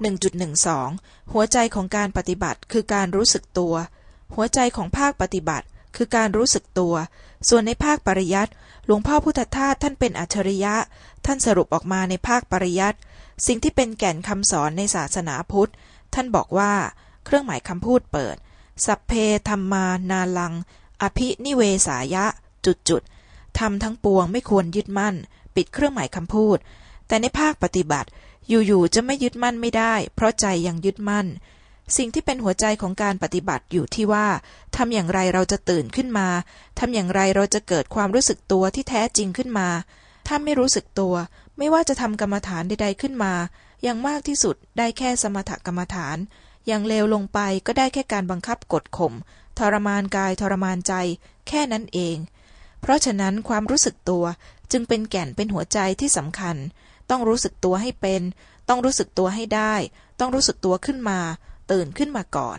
1.12 หัวใจของการปฏิบัติคือการรู้สึกตัว หัวใจของภาคปฏิบัติคือการรู้สึกตัว ส่วนในภาคปริยัติหลวงพ่อพุทธทาสท่านเป็นอัจฉริยะ ท่านสรุปออกมาในภาคปริยัติสิ่งที่เป็นแก่นคำสอนในศาสนาพุทธ ท่านบอกว่า เครื่องหมายคำพูดเปิด สัพเพธรรมา นาลัง อภินิเวสายะ จุดจุดทำทั้งปวงไม่ควรยึดมั่น ปิดเครื่องหมายคำพูด แต่ในภาคปฏิบัติอยู่ๆจะไม่ยึดมั่นไม่ได้ เพราะใจยังยึดมั่น สิ่งที่เป็นหัวใจของการปฏิบัติอยู่ที่ว่าทำอย่างไรเราจะตื่นขึ้นมาทำอย่างไรเราจะเกิดความรู้สึกตัวที่แท้จริงขึ้นมา ถ้าไม่รู้สึกตัว ไม่ว่าจะทำกรรมฐานใดๆขึ้นมาอย่างมากที่สุดได้แค่สมถกรรมฐาน อย่างเลวลงไปก็ได้แค่การบังคับกดข่มทรมานกายทรมานใจ แค่นั้นเอง เพราะฉะนั้นความรู้สึกตัวจึงเป็นแก่นเป็นหัวใจที่สำคัญ ต้องรู้สึกตัวให้เป็น ต้องรู้สึกตัวให้ได้ ต้องรู้สึกตัวขึ้นมา ตื่นขึ้นมาก่อน